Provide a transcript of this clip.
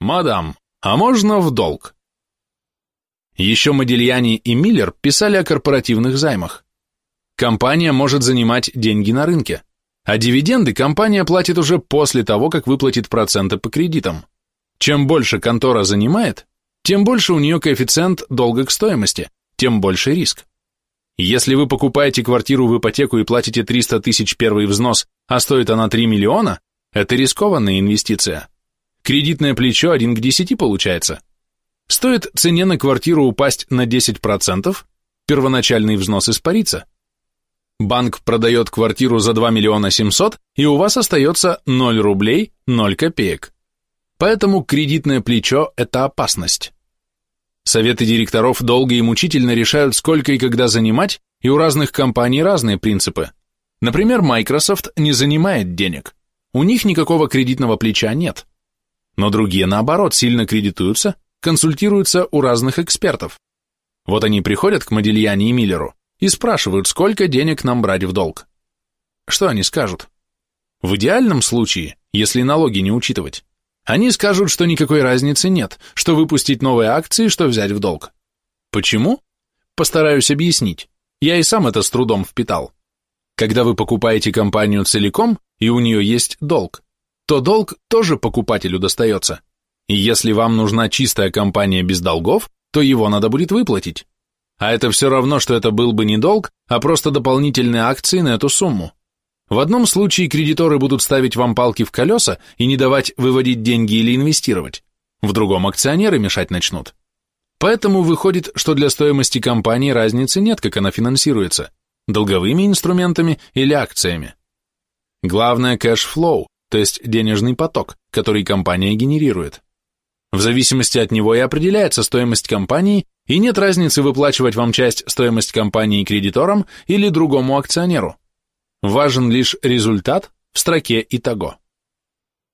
Мадам, а можно в долг? Еще Модельяни и Миллер писали о корпоративных займах. Компания может занимать деньги на рынке, а дивиденды компания платит уже после того, как выплатит проценты по кредитам. Чем больше контора занимает, тем больше у нее коэффициент долга к стоимости, тем больше риск. Если вы покупаете квартиру в ипотеку и платите 300 тысяч первый взнос, а стоит она 3 миллиона, это рискованная инвестиция. Кредитное плечо 1 к 10 получается. Стоит цене на квартиру упасть на 10%, первоначальный взнос испарится. Банк продает квартиру за 2 миллиона 700, и у вас остается 0 рублей 0 копеек. Поэтому кредитное плечо – это опасность. Советы директоров долго и мучительно решают, сколько и когда занимать, и у разных компаний разные принципы. Например, Microsoft не занимает денег. У них никакого кредитного плеча нет. Но другие, наоборот, сильно кредитуются, консультируются у разных экспертов. Вот они приходят к Модильяне и Миллеру и спрашивают, сколько денег нам брать в долг. Что они скажут? В идеальном случае, если налоги не учитывать, они скажут, что никакой разницы нет, что выпустить новые акции, что взять в долг. Почему? Постараюсь объяснить. Я и сам это с трудом впитал. Когда вы покупаете компанию целиком, и у нее есть долг, то долг тоже покупателю достается. И если вам нужна чистая компания без долгов, то его надо будет выплатить. А это все равно, что это был бы не долг, а просто дополнительные акции на эту сумму. В одном случае кредиторы будут ставить вам палки в колеса и не давать выводить деньги или инвестировать. В другом акционеры мешать начнут. Поэтому выходит, что для стоимости компании разницы нет, как она финансируется – долговыми инструментами или акциями. Главное – кэш-флоу, то есть денежный поток, который компания генерирует. В зависимости от него и определяется стоимость компании, и нет разницы выплачивать вам часть стоимости компании кредиторам или другому акционеру. Важен лишь результат в строке «Итого».